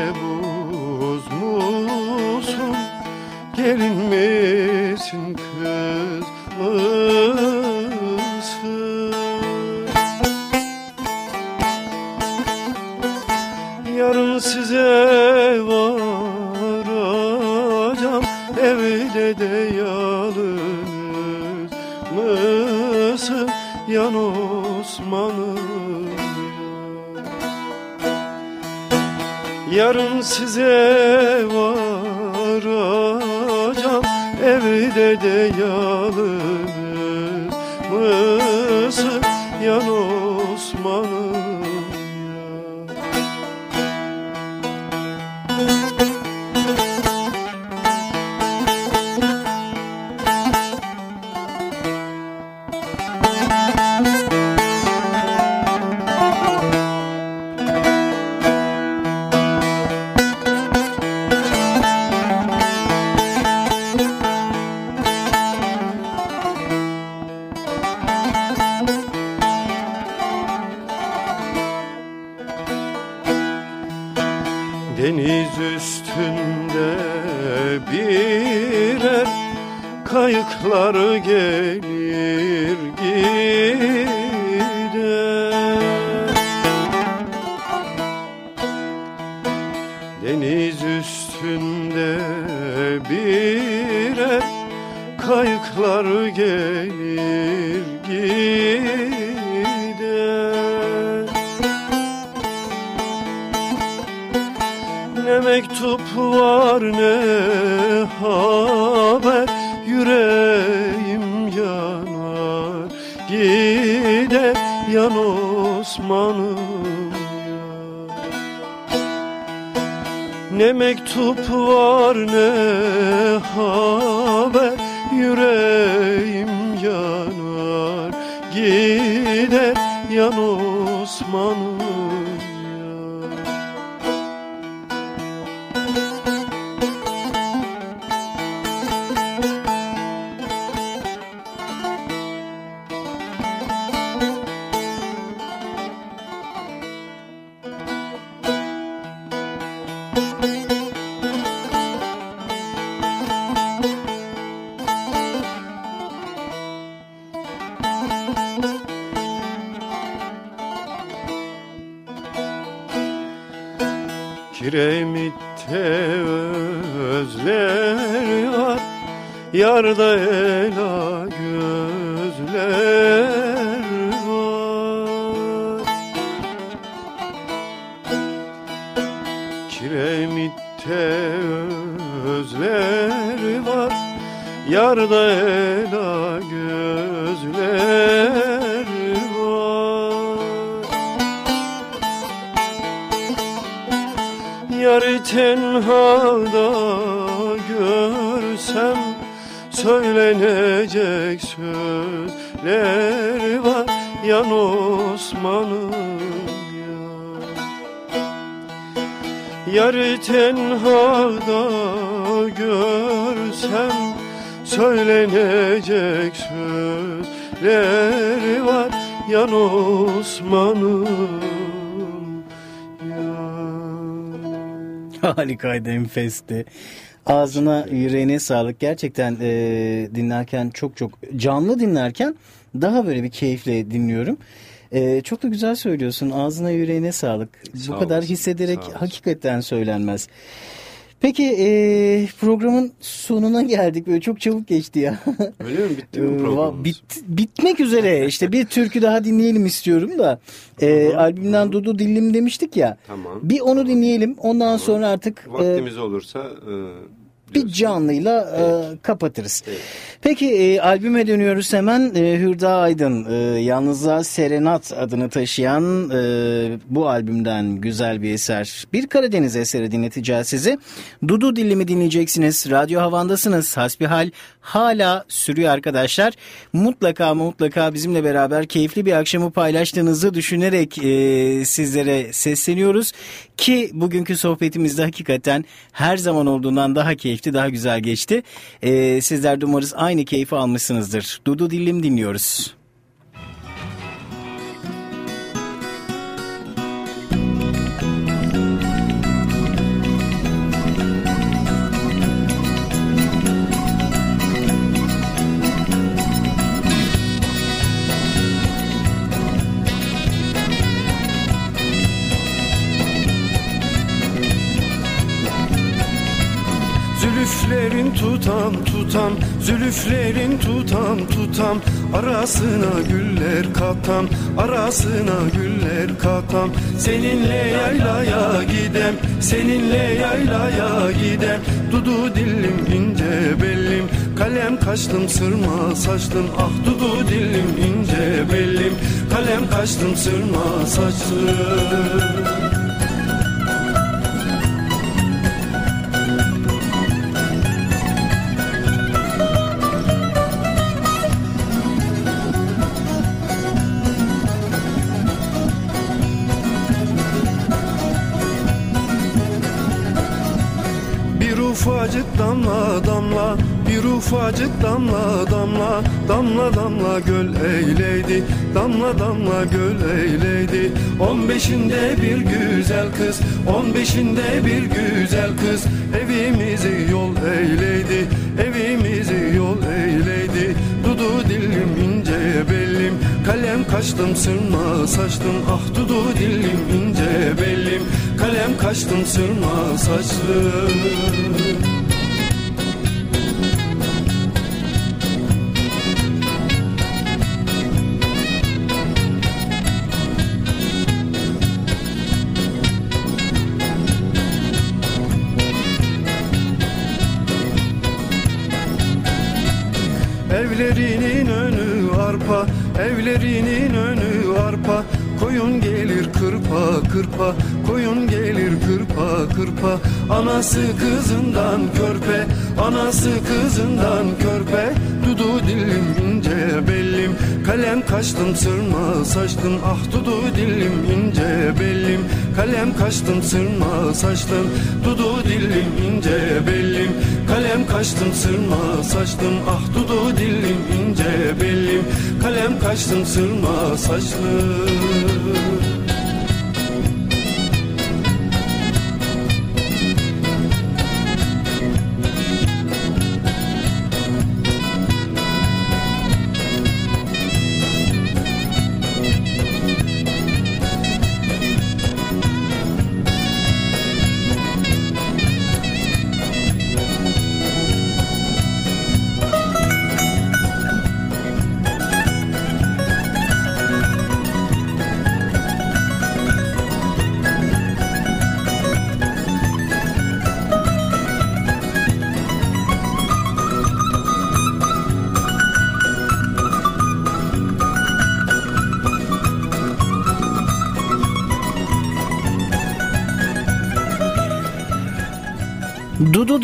kayıklar gelir gider. Ne mektup var ne haber Yüreğim yanar Gider yan Osman'ım ya Ne mektup var ne haber Yüreğim yanar Gider yan Osman'ım özler var Yarda ela gözler Yarı tenhada görsem Söylenecek sözler var Yan Osman'ım Harikaydı enfesti. Ağzına yüreğine sağlık. Gerçekten e, dinlerken çok çok canlı dinlerken daha böyle bir keyifle dinliyorum. E, çok da güzel söylüyorsun. Ağzına yüreğine sağlık. Sağ Bu kadar olasın, hissederek hakikaten söylenmez. Peki e, programın sonuna geldik. Böyle çok çabuk geçti ya. Öyle mi? Bitti mi Ee, programımız? bit- bitmek üzere. İşte bir türkü daha dinleyelim istiyorum da. Ee, albümden Dudu Dillim demiştik ya. Tamam. Bir onu dinleyelim. Ondan sonra artık e, Vaktimiz olursa e, bir canlıyla e, kapatırız. Peki e, albüme dönüyoruz hemen. E, Hürda Aydın e, Yalnızlığa Serenat adını taşıyan e, bu albümden güzel bir eser. Bir Karadeniz eseri dinleteceğiz size. Dudu Dillim'i dinleyeceksiniz. Radyo Havan'dasınız. Hasbihal hala sürüyor arkadaşlar. Mutlaka mutlaka bizimle beraber keyifli bir akşamı paylaştığınızı düşünerek e, sizlere sesleniyoruz. Ki bugünkü sohbetimizde hakikaten her zaman olduğundan daha keyifli, daha güzel geçti. E, sizler de umarız aynı keyfi almışsınızdır. Dudu Dillim dinliyoruz. Tutam tutam. Zülüflerin tutam tutam. Arasına güller katam Arasına güller katam Seninle yaylaya gidem Seninle yaylaya gidem. Dudu dilim ince bellim. Kalem kaşlım sırma saçlım Ah dudu dilim ince bellim. Kalem kaşlım sırma saçlım damla damla Bir ufacık damla damla Damla damla göl eyleydi Damla damla göl eyleydi On beşinde bir güzel kız On beşinde bir güzel kız Evimizi yol eyleydi Evimizi yol eyleydi Dudu dilim ince bellim Kalem kaştım sırma saçtım Ah dudu dilim ince bellim Kalem kaştım sırma saçlım Evlerinin önü arpa, evlerinin önü arpa. Koyun gelir kırpa kırpa, koyun gelir kırpa kırpa. Anası kızından körpe, anası kızından körpe. Dudu dilim ince bellim, kalem kaştım sırma saçtım. Ah dudu dilim ince bellim, kalem kaştım sırma saçtım. Dudu dilim ince bellim, kalem kaştım sırma saçtım. Ah dudu dilim ince bellim, kalem kaştım sırma saçlım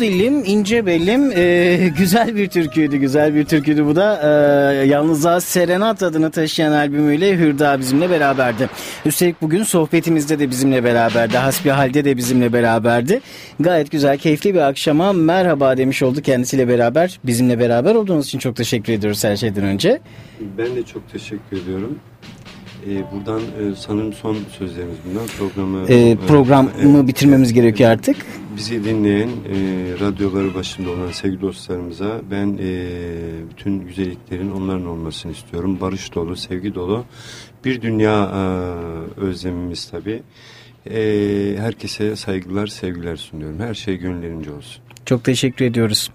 dilim, ince bellim. Ee, güzel bir türküydü, güzel bir türküydü bu da. Ee, Yalnızlığa Serenat adını taşıyan albümüyle Hürda bizimle beraberdi. Üstelik bugün sohbetimizde de bizimle beraberdi. Hasbihal'de de bizimle beraberdi. Gayet güzel, keyifli bir akşama merhaba demiş oldu kendisiyle beraber. Bizimle beraber olduğunuz için çok teşekkür ediyoruz her şeyden önce. Ben de çok teşekkür ediyorum. Ee, buradan e, sanırım son sözlerimiz bundan programı Ee, programı Evet. bitirmemiz gerekiyor artık. Bizi dinleyen e, radyoları başında olan sevgili dostlarımıza ben e, bütün güzelliklerin onların olmasını istiyorum. Barış dolu, sevgi dolu bir dünya e, özlemimiz tabii. E, herkese saygılar, sevgiler sunuyorum. Her şey gönüllerince olsun. Çok teşekkür ediyoruz.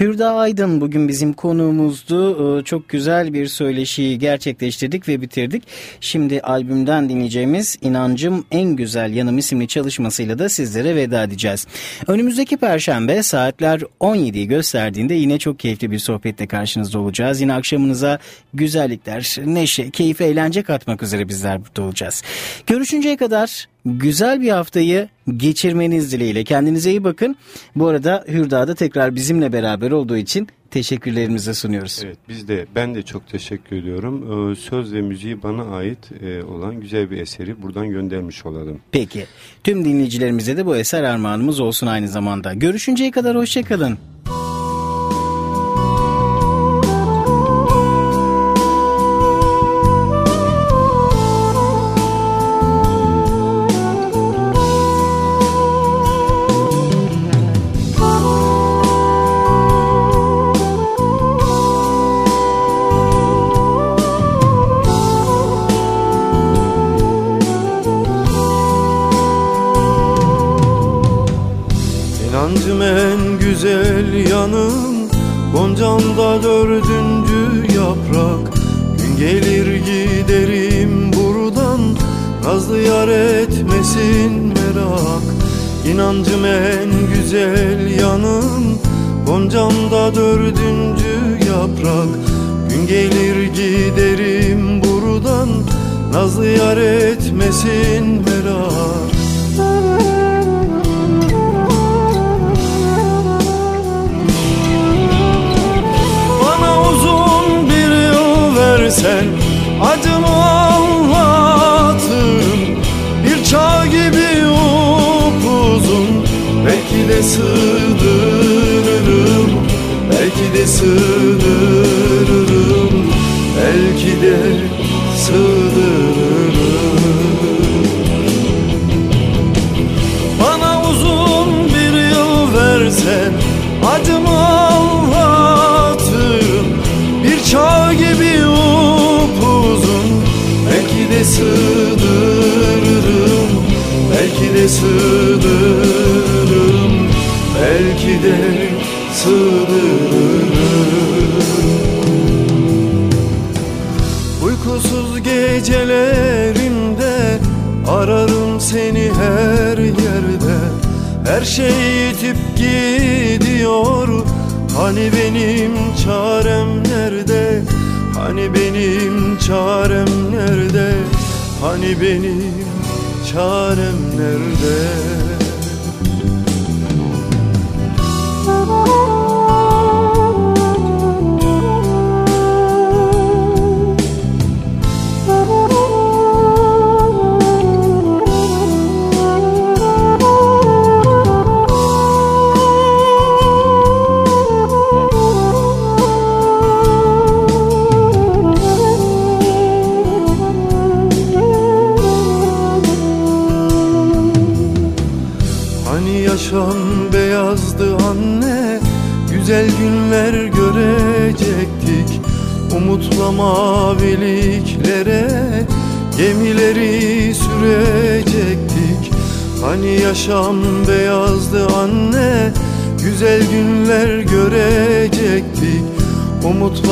Hürda Aydın bugün bizim konuğumuzdu. Ee, Çok güzel bir söyleşiyi gerçekleştirdik ve bitirdik. Şimdi albümden dinleyeceğimiz İnancım En Güzel Yanım isimli çalışmasıyla da sizlere veda edeceğiz. Önümüzdeki perşembe saatler 17'yi gösterdiğinde yine çok keyifli bir sohbetle karşınızda olacağız. Yine akşamınıza güzellikler, neşe, keyif, eğlence katmak üzere bizler burada olacağız. Görüşünceye kadar güzel bir haftayı geçirmeniz dileğiyle. Kendinize iyi bakın. Bu arada Hürda da tekrar bizimle beraber olduğu için teşekkürlerimizi sunuyoruz. Evet biz de ben de çok teşekkür ediyorum. Ee, söz ve müziği bana ait e, olan güzel bir eseri buradan göndermiş olalım. Peki. Tüm dinleyicilerimize de bu eser armağanımız olsun aynı zamanda. Görüşünceye kadar hoşçakalın. İnancım sığdırırım. Belki de sığdırırım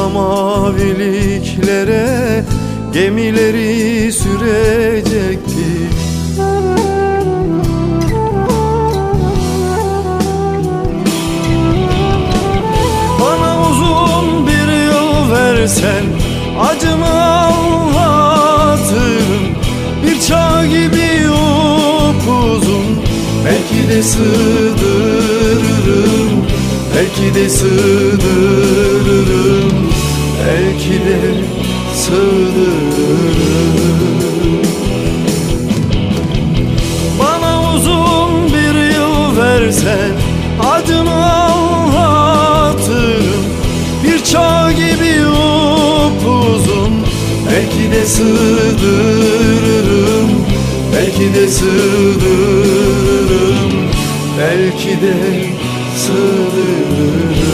Umutla maviliklere Gemileri sürecektik Bana uzun bir yol versen Acımı anlatırım. Bir çağ gibi upuzun Belki de sığdırırım. Belki de sığdırırım Belki de sığdırırım Bana uzun bir yıl versen Adımı anlatırım. Bir çağ gibi upuzun Belki de sığdırırım. Belki de sığdırırım Belki de sığdırırım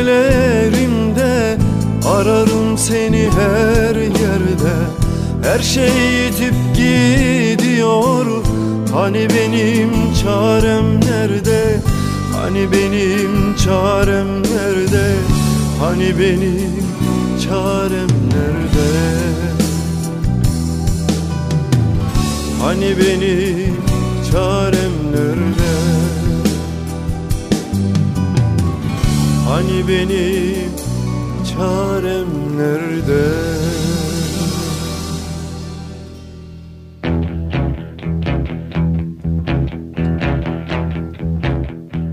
gecelerimde Ararım seni her yerde. Her şey yitip gidiyor. Hani benim çarem nerede? Hani benim çarem nerede? Hani benim çarem nerede? Hani benim çarem Hani benim çarem nerede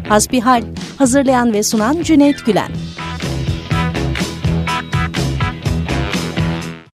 Hasbihal hazırlayan ve sunan Cüneyt Gülen.